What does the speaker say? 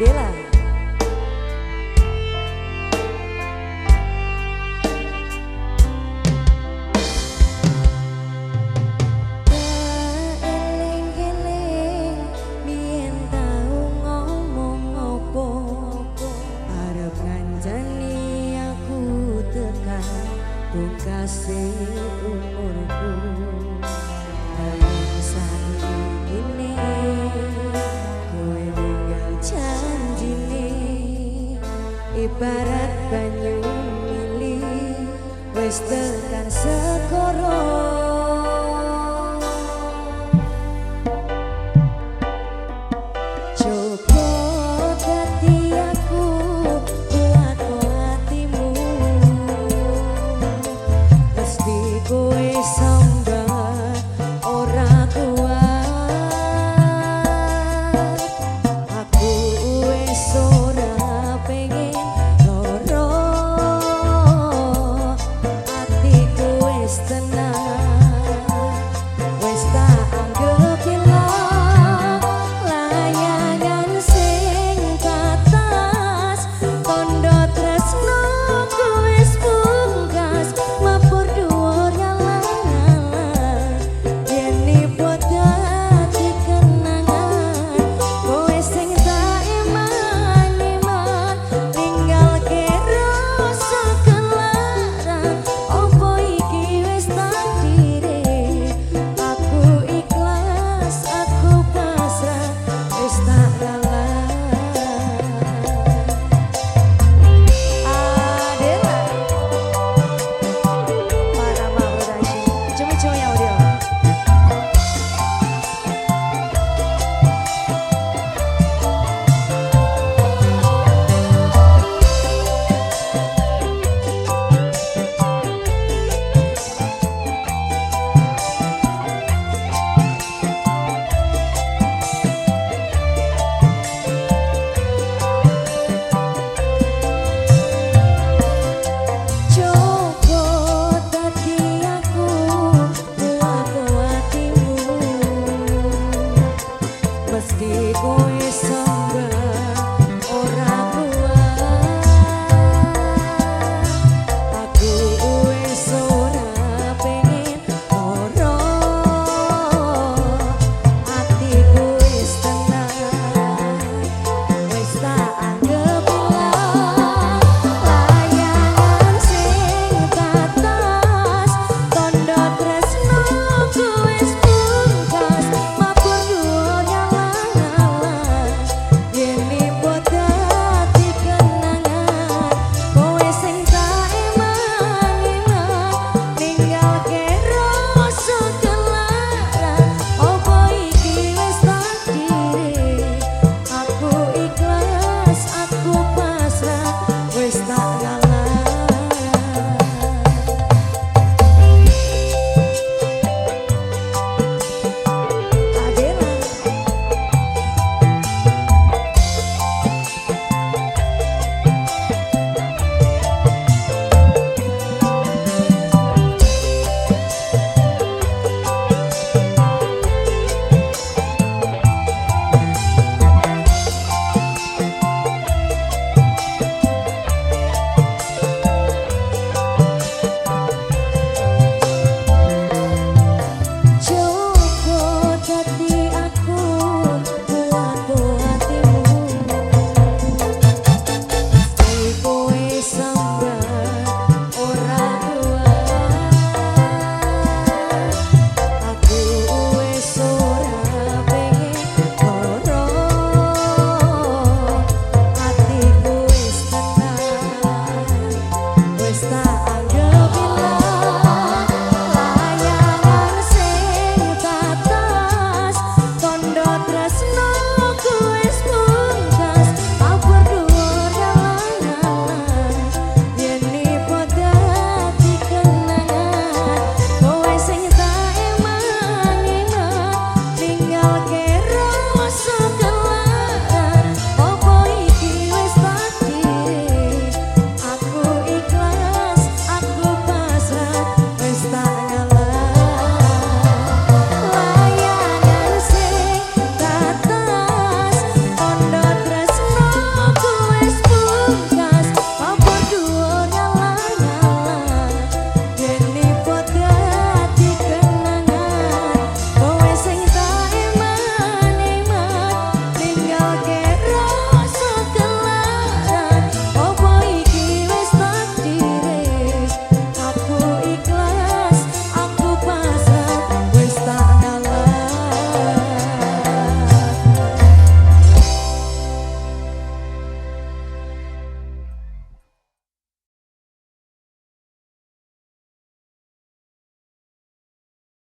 Dela Wes tekan sekoro